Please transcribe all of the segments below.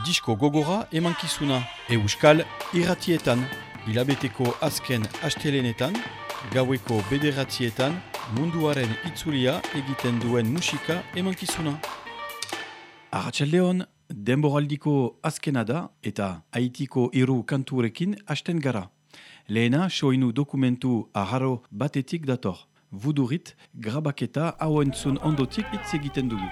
Disko gogora emankizuna Euskal irratietan Ilabeteko azken astelenetan Gaueko bederatietan Munduaren itzulia egiten duen musika emankizuna Arratxaldeon, denboraldiko azkena da eta haitiko iru kanturekin hasten gara. Lehena, soinu dokumentu aharo batetik dator. Vudurit, grabaketa hau entzun ondotik hitz egiten dugu.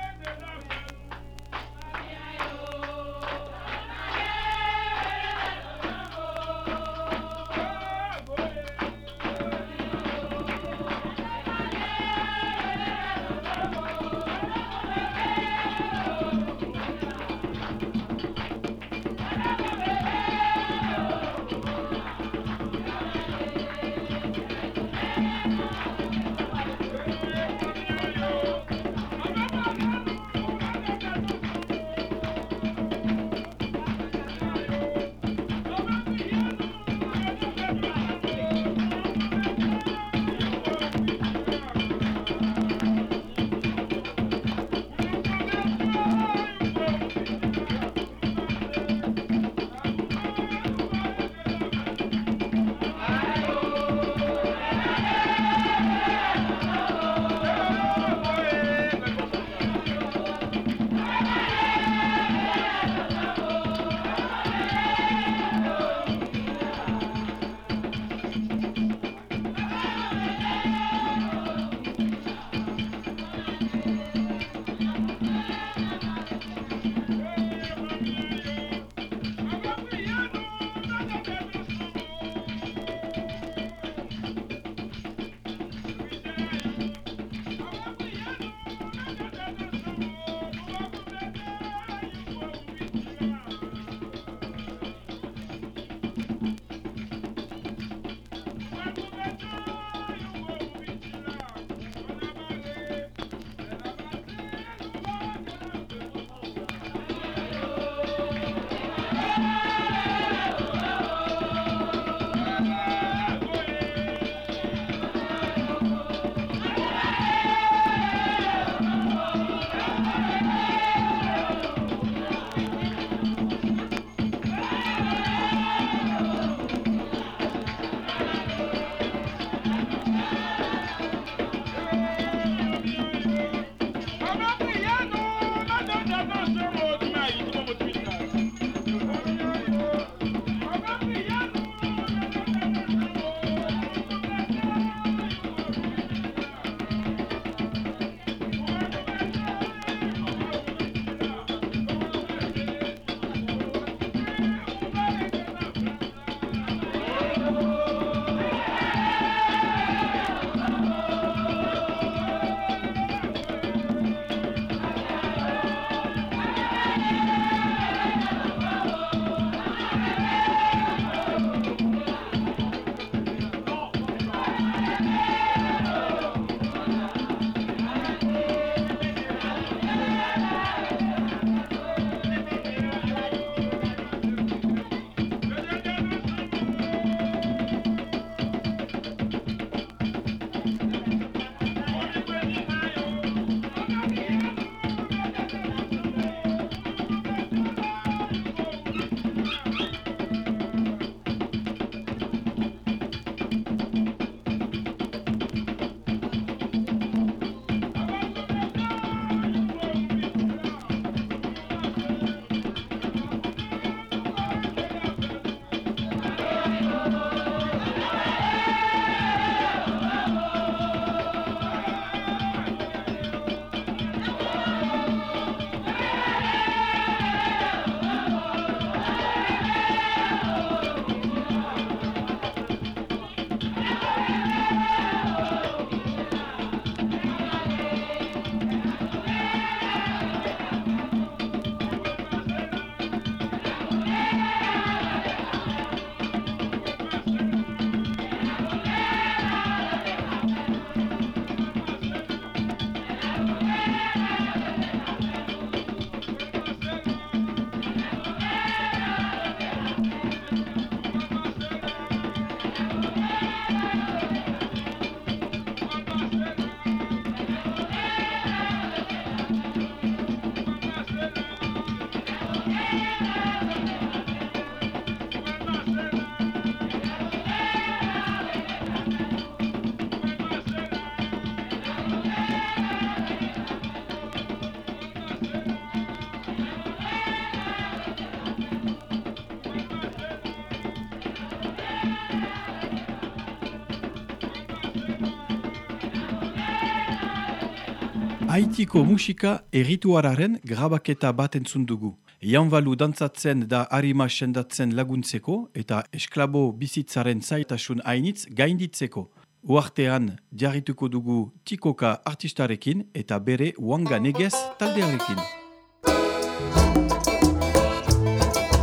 Haitiko musika errituararen grabaketa bat entzun dugu. Janbalu dantzatzen da harima sendatzen laguntzeko eta esklabo bizitzaren zaitasun hainitz gainditzeko. Uartean jarrituko dugu tikoka artistarekin eta bere wanga negez taldearekin.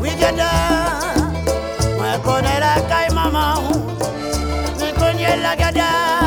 Wigada, mwen kone la kay maman Mwen konye la gada,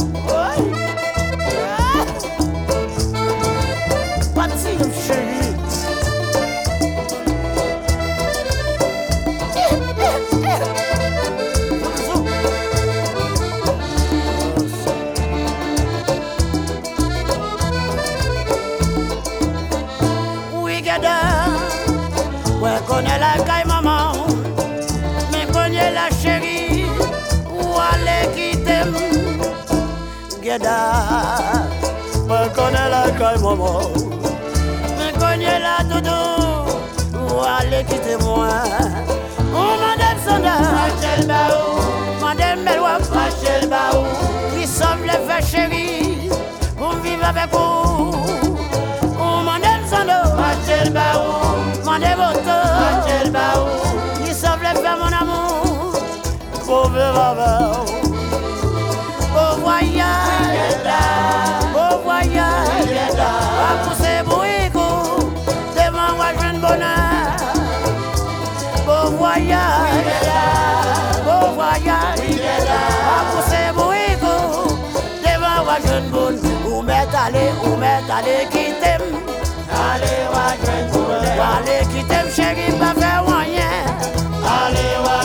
gade Ouè konye la kay maman. Men konye la cheri Ou ale kitem Gada Ouè konye la kay maman. Men konye la dodo. Ou ale kitem mwen Ou mandem sonda Machel ba ou Mandem belwap Machel ba ou Ki som le fe cheri Ou vive avek ou faits mon amour, pour vivre avec vous. Au voyage, au voyage, à pousser bourrico, devant moi je bonheur. Beau voyage, beau voyage, à pousser bourrico, devant moi je bonne. Où m'est allé, où m'est allé qui t'aime, allez, wa je. Allez qui t'aime, chérie, pas faire rien. Allez, wa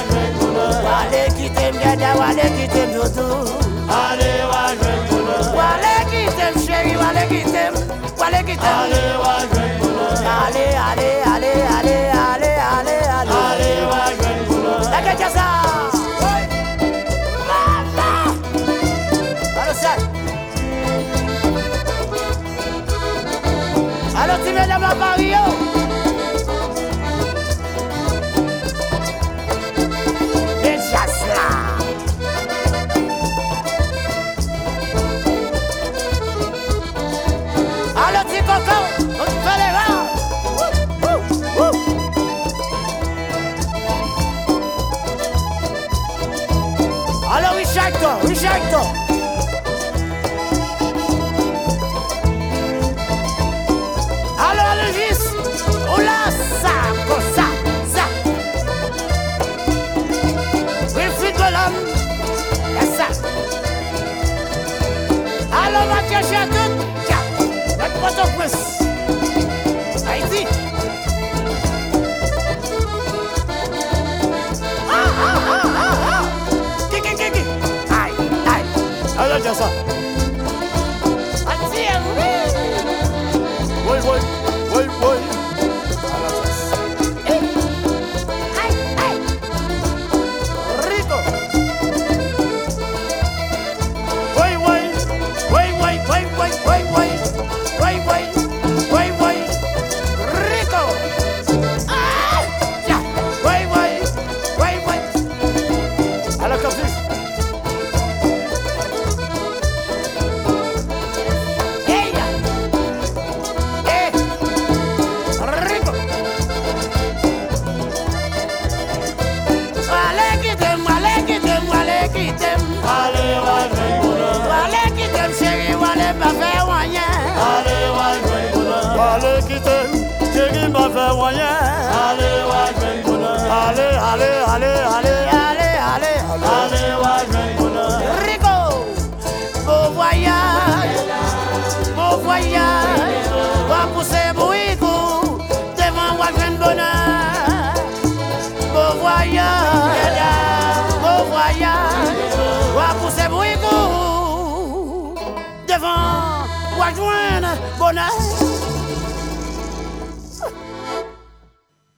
gada, allez qui t'aime, doudou. Allez, wa chérie, allez qui t'aime, allez qui t'aime. Allez, wa. Allez, allez, allez, allez, allez, allez, allez. Allez, wa je bonne. La cachaça. Mama. Allô, ça. Allô, tu viens de ma Mario? Cachaça. 走 Port-au-Prince. Haïti.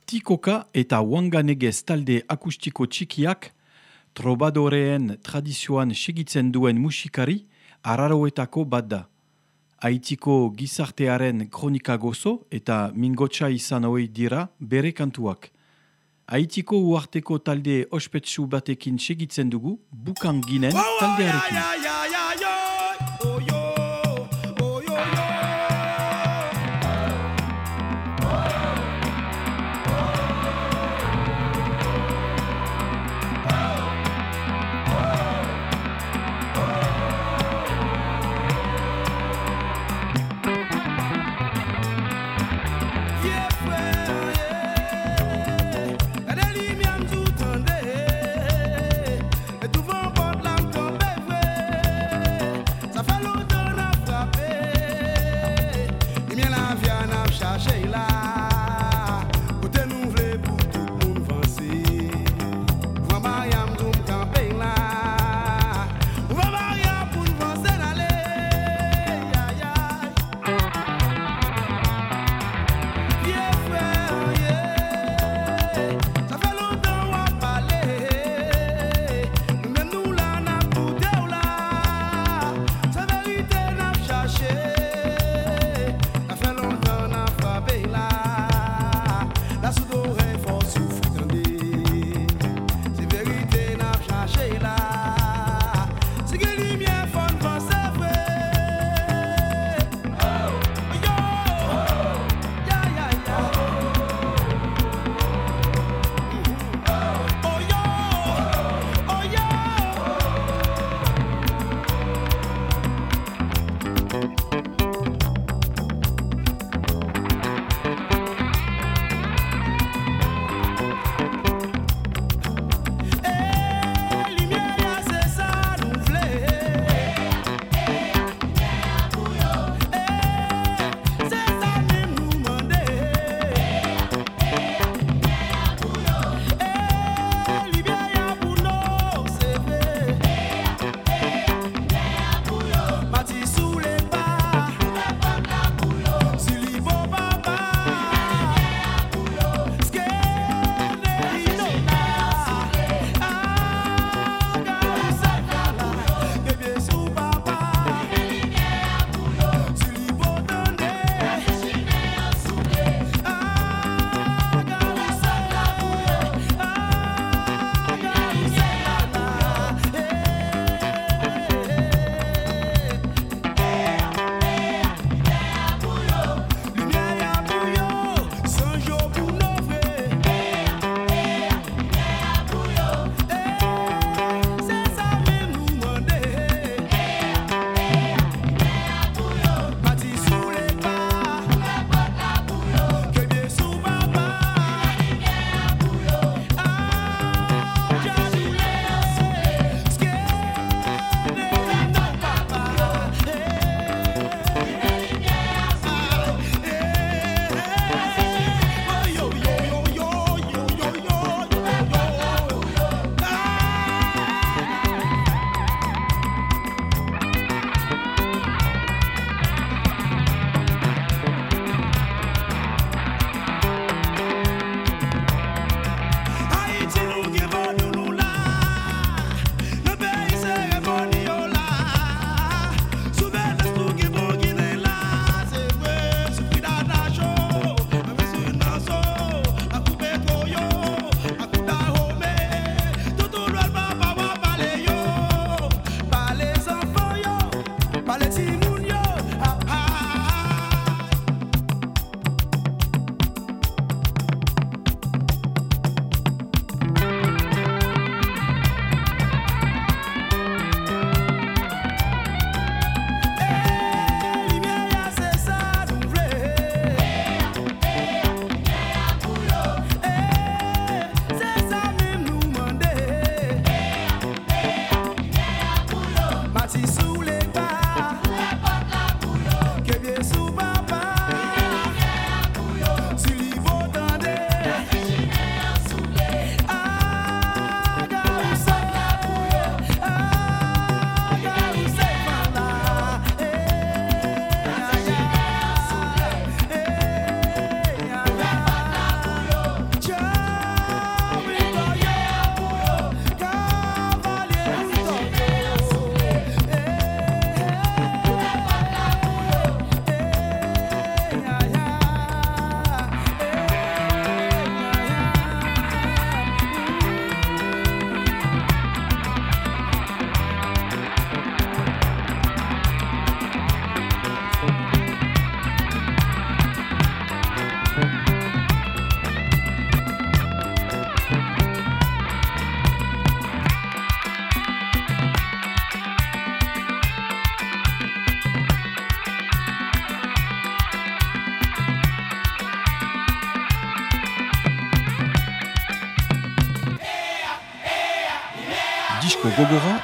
Tikoka eta wanganegez talde akustiko txikiak trobadoreen tradizioan segitzen duen musikari araroetako bat da. Haitiko gizartearen kronika gozo eta mingotxa izan hoi dira bere kantuak. Haitiko uarteko talde ospetsu batekin segitzen dugu bukan ginen taldearekin.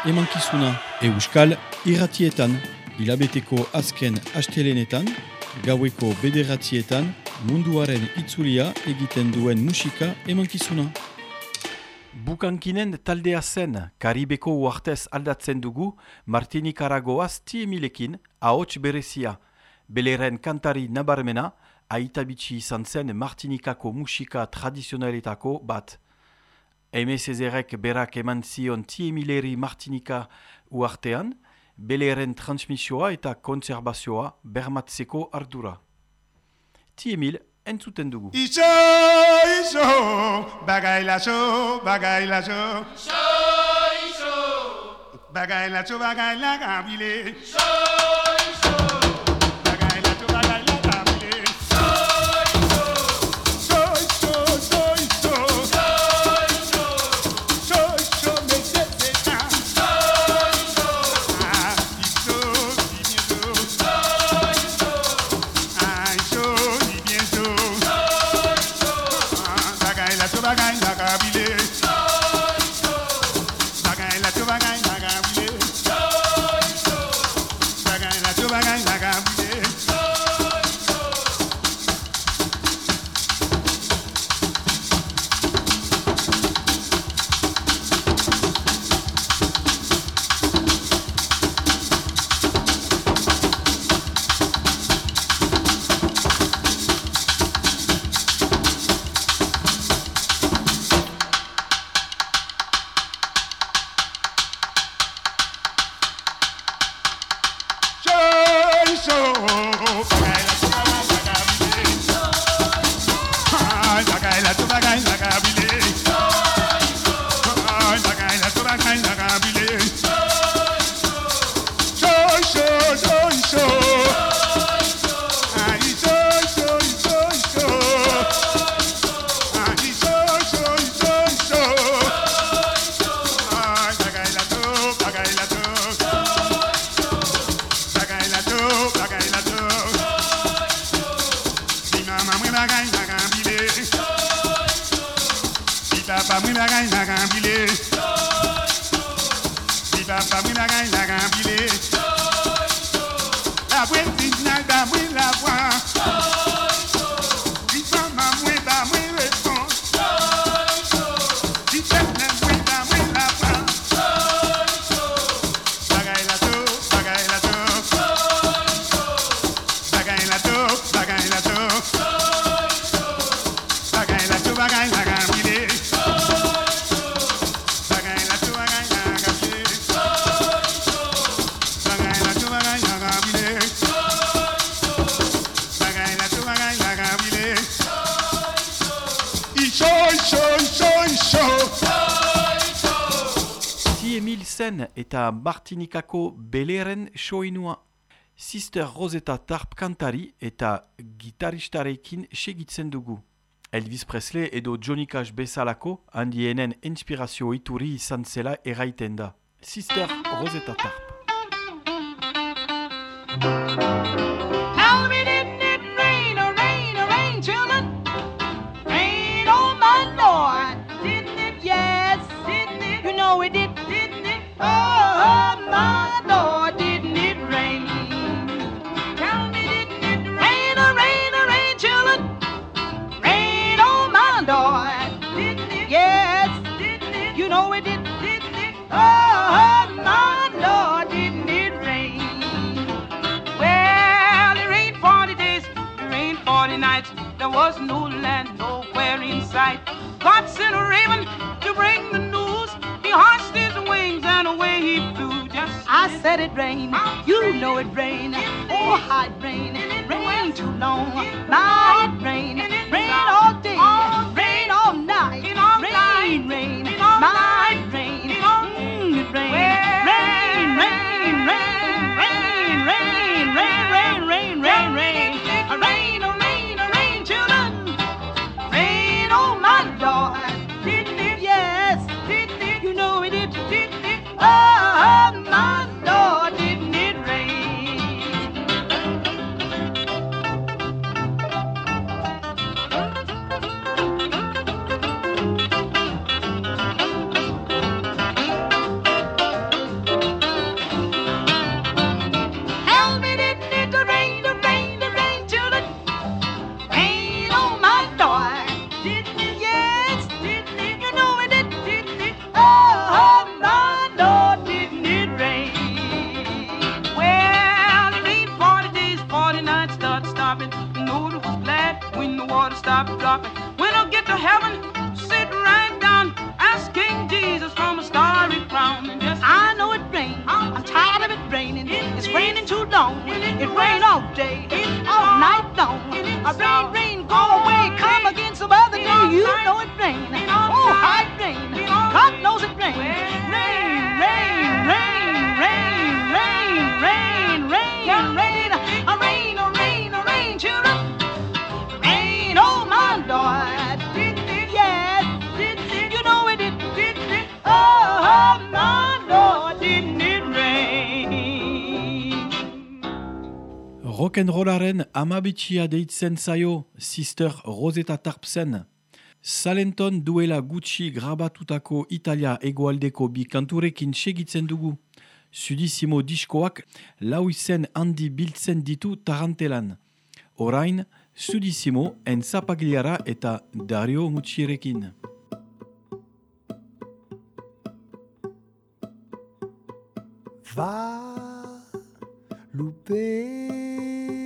Emankizuna euskal irratietan, hilabeteko azken astelenetan, gaueko bederatzietan, munduaren itzulia egiten duen musika emankizuna. Bukankinen taldea zen, Karibeko uartez aldatzen dugu, Martinikaragoaz tiemilekin, ahots berezia. Beleren kantari nabarmena, aitabitsi izan zen Martinikako musika tradizionaletako bat. Aimé Cézérec, Berak Emanzion, Tiemileri, Martinica ou Artean, beleren transmisioa eta konservazioa bermatzeko ardura. Tiemil, entzuten dugu. Iso, iso, bagailaso, bagailaso. Iso, iso. Bagailaso, bagailaga bile. Iso, eta Martinikako beleren soinua. Sister Rosetta Tarp kantari eta gitaristarekin segitzen dugu. Elvis Presley edo Johnny Cash bezalako handienen inspirazio ituri izan zela erraiten da. Sister Rosetta Tarp. Tell me didn't it rain, or rain, or rain, children? Rain on my Lord. Didn't? Yes, didn't? You know it didn't? Oh! You know it did, did, did. Oh, my Lord, didn't it rain? Well, it rained 40 days, it rained 40 nights. There was no land nowhere in sight. God sent a raven to bring the news. He hushed his wings and away he flew. Just I said it rained. You know it rained. Oh, how it rained. Rained too long. Now it rained. It rain. Oh, how it rain. God knows it rain. Rain, rain, rain, rain, rain, rain, rain, rain, a rain, a rain, a rain, children. Rain, oh my Lord. Yes, you know it did. Oh my Lord, didn't it rain? Rock'n'rollaren amabitxia deitzen zaio, Sister Rosetta Tarpsen. Salenton duela gutxi grabatutako Italia egoaldeko bi kanturekin segitzen dugu. Sudissimo diskoak lau izen handi biltzen ditu tarantelan. Orain, Sudissimo en zapagliara eta Dario Mutsirekin. Va lupene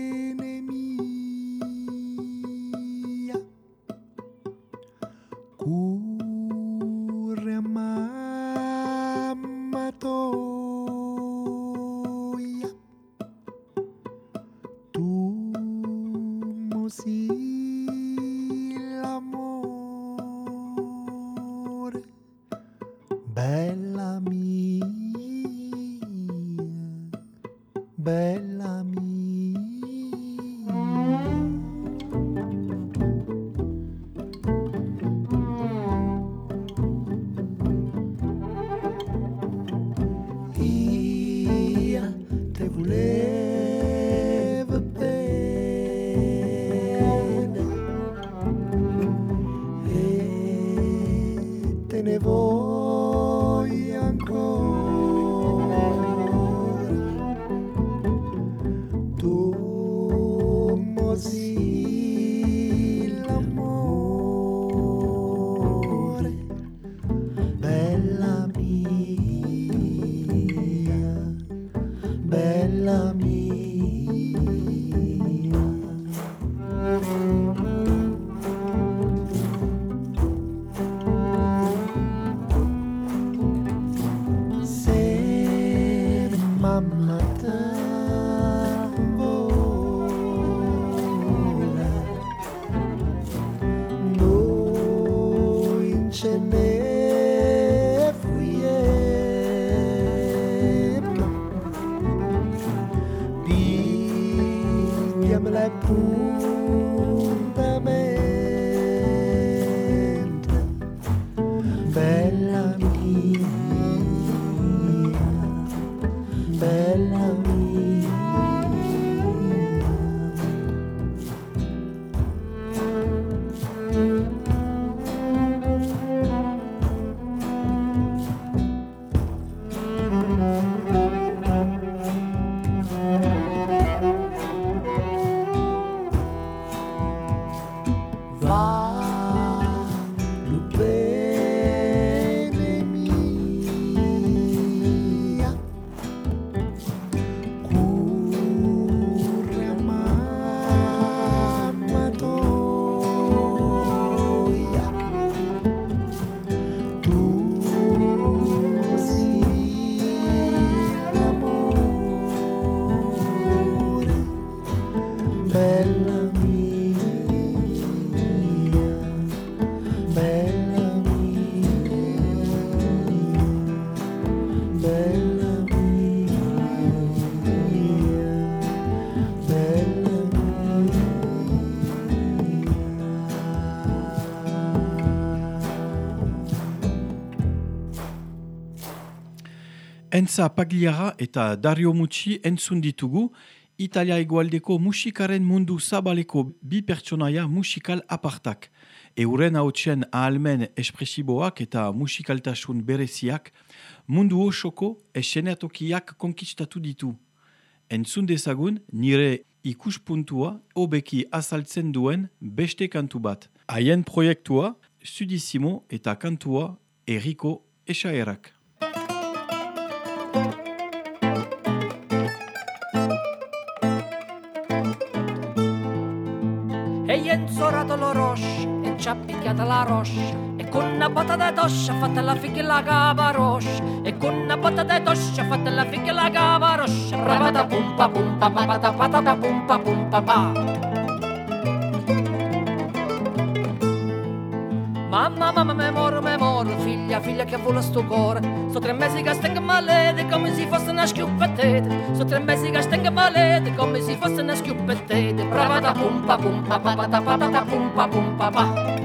Enza Pagliara eta Dario Mucci entzun ditugu, Italia egualdeko musikaren mundu zabaleko bi pertsonaia musikal apartak. Euren hautsen ahalmen espresiboak eta musikaltasun bereziak mundu osoko esenatokiak konkistatu ditu. Entzun dezagun nire ikuspuntua hobeki azaltzen duen beste kantu bat. Haien proiektua, Sudissimo eta kantua Eriko Esaerak. Eien zora trovato lo roscia e ci ha picchiata la roscia e con una botta di toscia ha fatto la figlia la cava roscia e con una botta di toscia ha fatto la figlia la cava roscia bravata pumpa pumpa papata patata pumpa pumpa pa moro, figlia, che vola sto cuore. So tre mesi che stengo malede come se fosse una schiuppetete. So tre mesi che stengo malede come se fosse una schiuppetete. Brava da pumpa, pumpa, papata, patata, pumpa, pumpa, pa.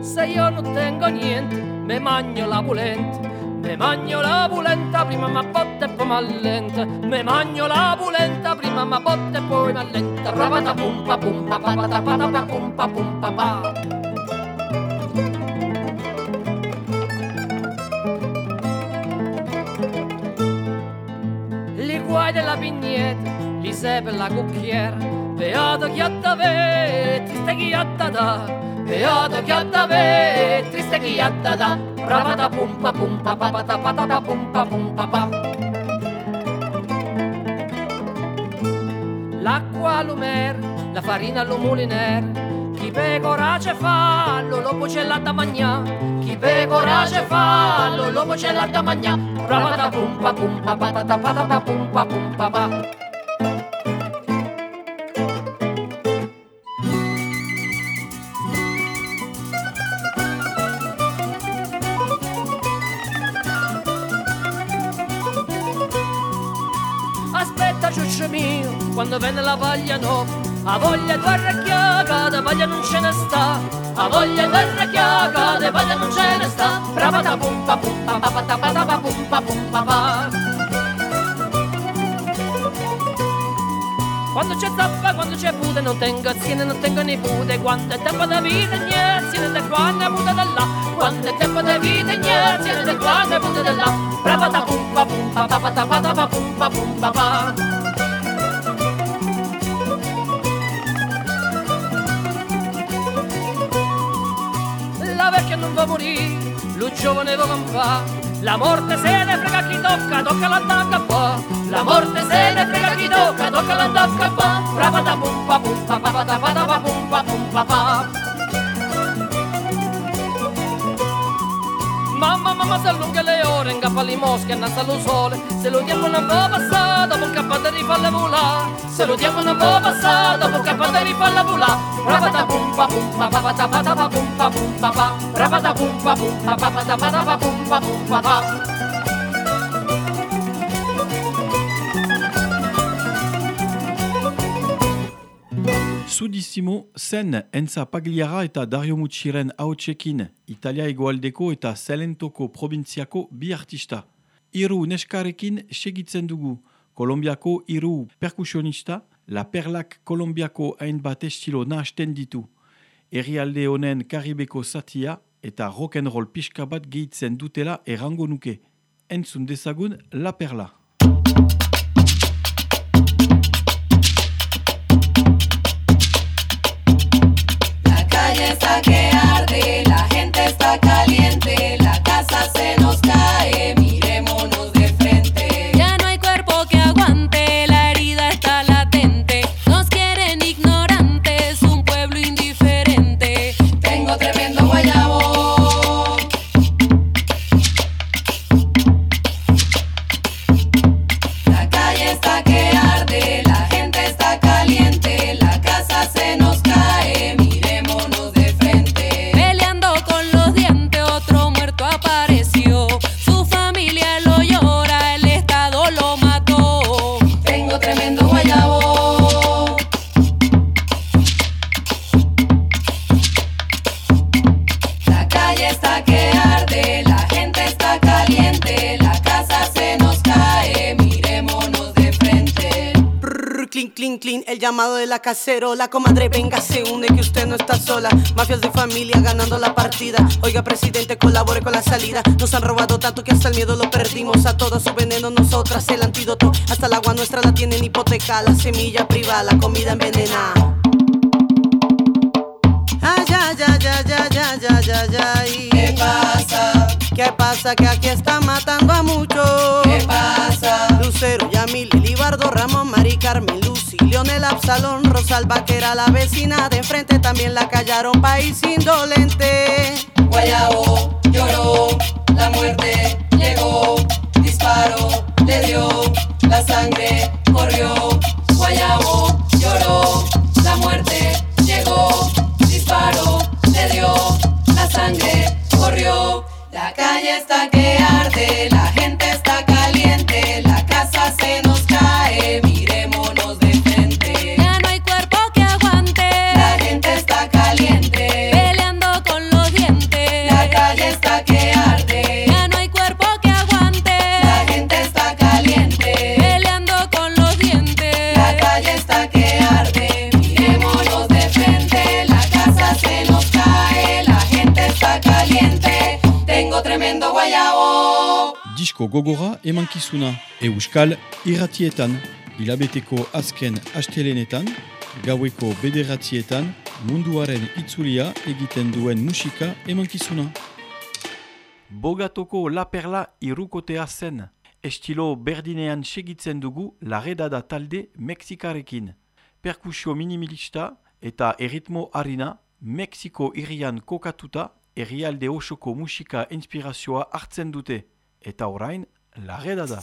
Se io non tengo niente, me magno la bulente. Me magno la bulenta, prima ma botte e poi ma lenta. Me magno la bulenta, prima ma botte e poi ma lenta. Rabata pumpa pumpa papata patata pumpa pumpa pa. Li guai della vignetta, li seppe la cucchiera. Beato chi da ve, triste chi ha da Beata chiatta me, triste chiatta da, da, brava bravata pumpa pumpa papata patata pumpa pumpa pa. L'acqua all'umer, la farina all'umuliner, chi pecora ce fa, lo lobo ce l'ha da magna, chi pecora ce fa, lo lobo ce l'ha da magna, bravata pumpa pumpa patata patata pumpa pumpa pa. Quando venne la voglia no A voglia di arrecchiaca, de voglia non ce ne sta. A voglia di arrecchiaca, de voglia non ce ne sta. Brava da pumpa pumpa pa pa ta pa ta pa pumpa pumpa pa Quando c'è zappa, quando c'è pute, non tengo aziende, non tengo nipote Quando è tempo di vita, niente, aziende da quando è pute da là. Quando è tempo di vita, niente, aziende da quando è pute da là. Brava da pumpa pumpa pa pa ta pa ta pa pumpa pumpa pa lo giovane va la morte se ne frega chi tocca, tocca l'andacca qua. La morte se ne frega chi tocca, tocca l'andacca qua. Brava da pumpa pumpa pa pa da pa da pa pumpa pumpa pa. mamma si allunga le ore, in capo mosche, innanzi allo sole. Se lo diamo una va passata, per capace di farla volare. Se lo diamo una va passata, per capace di farla volare. Rabata pumpa pumpa, papata patata pumpa pumpa pa. Rabata pumpa pumpa, papata patata pumpa pumpa pa. Sudissimo, zen enza pagliara eta Dario Mutsiren haotxekin Italia egoaldeko eta Zelentoko probintziako bi artista. Iru neskarekin segitzen dugu, Kolombiako iru perkusionista, La Perlak Kolombiako hainbat estilo nahasten ditu. Herrialde honen karibeko zatia eta rock'n'roll pixka bat gehitzen dutela errango nuke. Entzun dezagun La Perla. Está que arde, la gente está caliente, la casero. La comadre, venga, se une que usted no está sola. Mafias de familia ganando la partida. Oiga, presidente, colabore con la salida. Nos han robado tanto que hasta el miedo lo perdimos. A todo su veneno, nosotras el antídoto. Hasta el agua nuestra la tienen hipoteca. La semilla privada, la comida envenenada. Ay, ay, ay, ay, ay, ay, ay, ay, ay. ¿Qué pasa? ¿Qué pasa? Que aquí están matando a muchos. ¿Qué pasa? Lucero, Yamil, Libardo, Ramón, Mari, Carmen, Lucy, Leonel, Absalón, Rosalba, que era la vecina de enfrente, también la callaron, país indolente. Guayabo lloró, la muerte llegó, disparó, le dio, la sangre corrió. Guayabo lloró, la muerte llegó, disparó, le dio, la sangre corrió. La calle está que arde, la gogora emankizuna, euskal irratietan, hilabeteko azken astelenetan, gaueko bederatietan, munduaren itzulia egiten duen musika emankizuna. Bogatoko La Perla irukotea zen, estilo berdinean segitzen dugu laredada talde Mexikarekin. Perkusio minimilista eta erritmo harina, Mexiko irian kokatuta, herrialde osoko musika inspirazioa hartzen dute. Eta orain, laredada.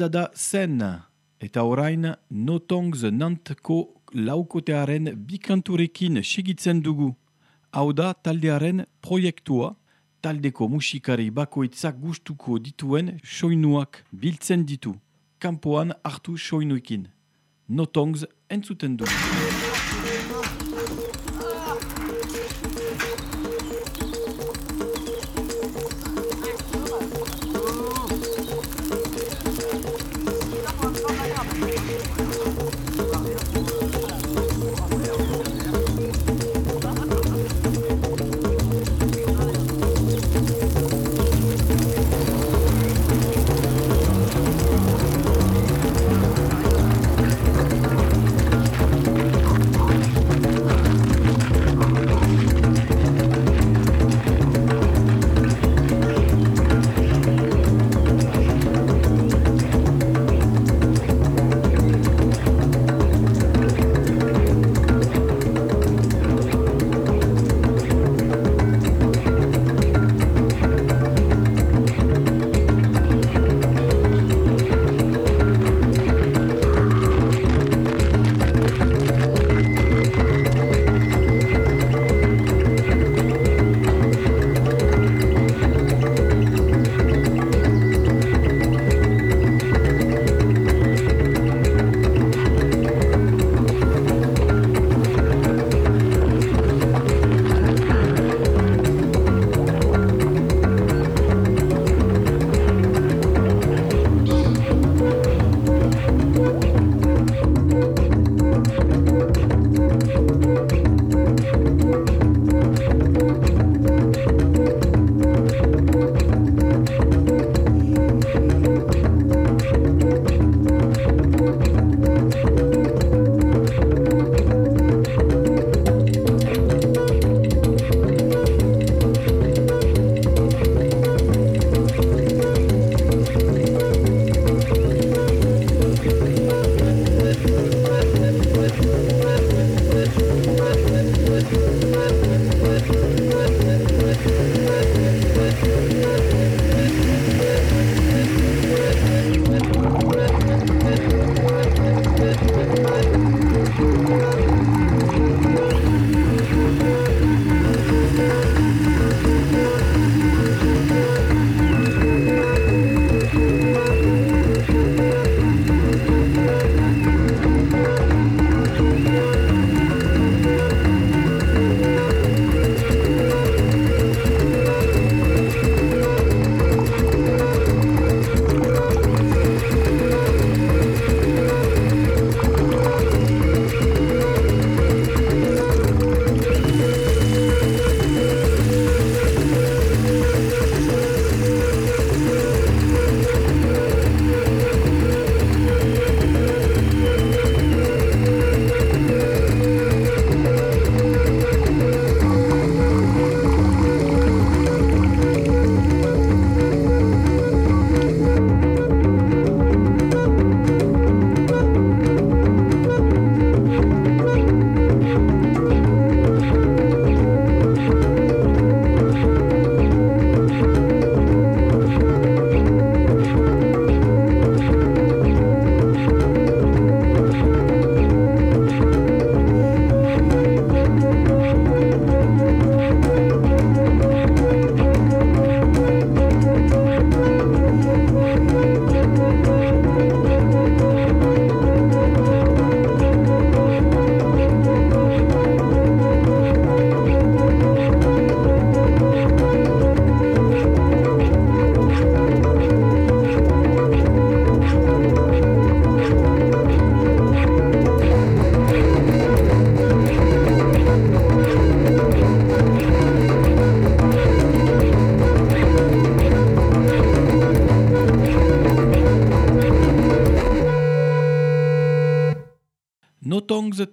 Larredada zen, eta orain notongs nantko laukotearen bikanturekin segitzen dugu. Hau da taldearen proiektua, taldeko musikari bakoitzak gustuko dituen soinuak biltzen ditu. Kampoan hartu soinuekin. Notongs entzuten dugu.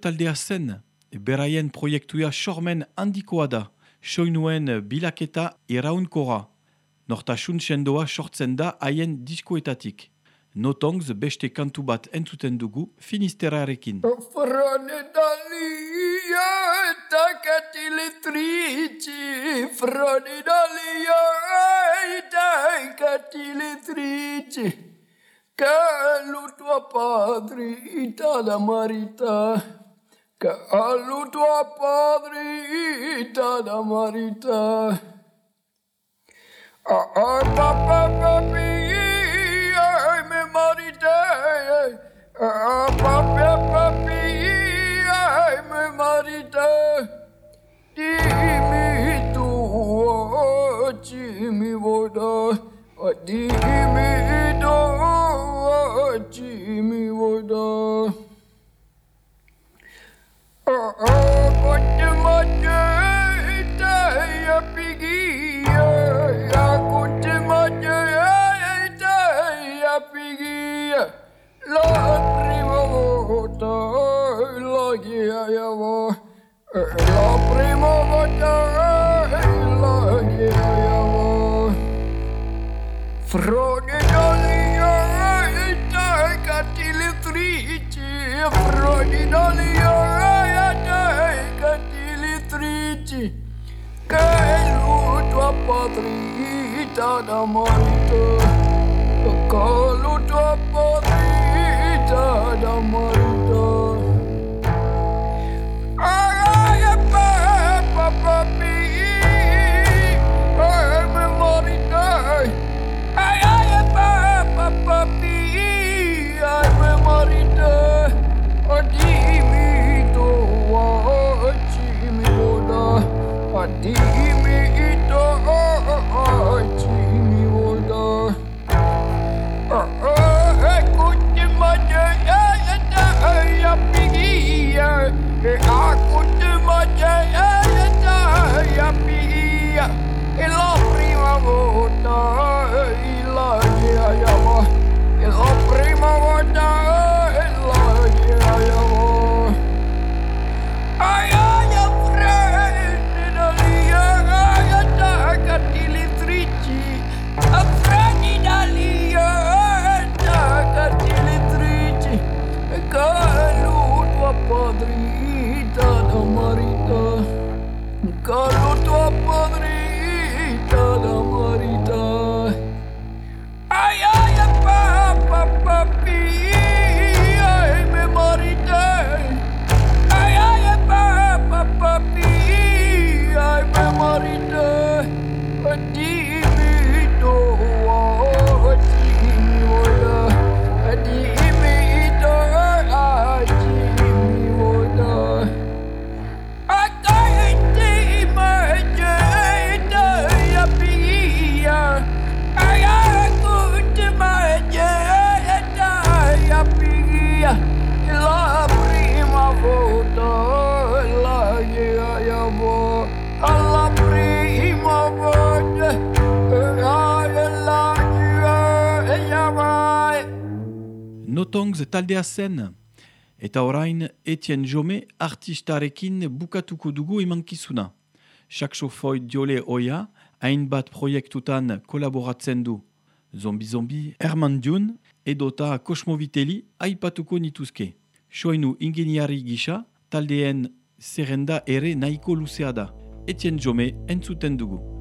Taldea zen, beraien proiektua sormen handikoa da, soinuen bilaketa iraunkora. Nortasun sendoa sortzen da haien diskoetatik. Notongs beste kantu bat entzuten dugu Finisterarekin. Frone dalia eta catilitrici, frone dalia eta catilitrici. Che tua padrita da marita, che tua padrita da marita. Ai papa papi, ai me marita, ai papa papi, ai me marita. Dimmi tu, oh, dimmi voda, dimmi logiajavo, la primovata logiajavo. Från Italia tacka till Frici, från Italia tacka till Frici. Kälu tua patrita da marito, kälu tua patrita da marito. Oh, no. Taldea zen. Eta orain, Etienne Jome artistarekin bukatuko dugu emankizuna. Saxofoi diole oia, hainbat proiektutan kolaboratzen du. Zombi Zombi, Herman Dune, edota Kosmoviteli aipatuko nituzke. Soinu ingeniari gisa, taldeen zerrenda ere nahiko luzea da. Etienne Jome entzuten dugu.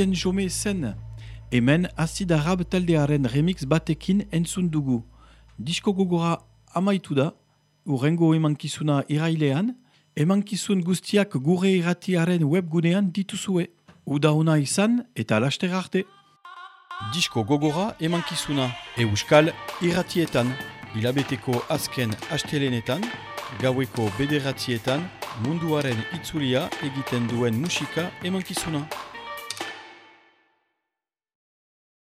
Etienne Jome zen. Hemen Acid Arab taldearen remix batekin entzun dugu. Disko gogora amaitu da, urrengo emankizuna irailean, emankizun guztiak gure irratiaren webgunean dituzue. Uda ona izan eta laster arte. Disko gogora emankizuna, euskal irratietan, hilabeteko azken astelenetan, gaueko bederatietan, munduaren itzulia egiten duen musika emankizuna.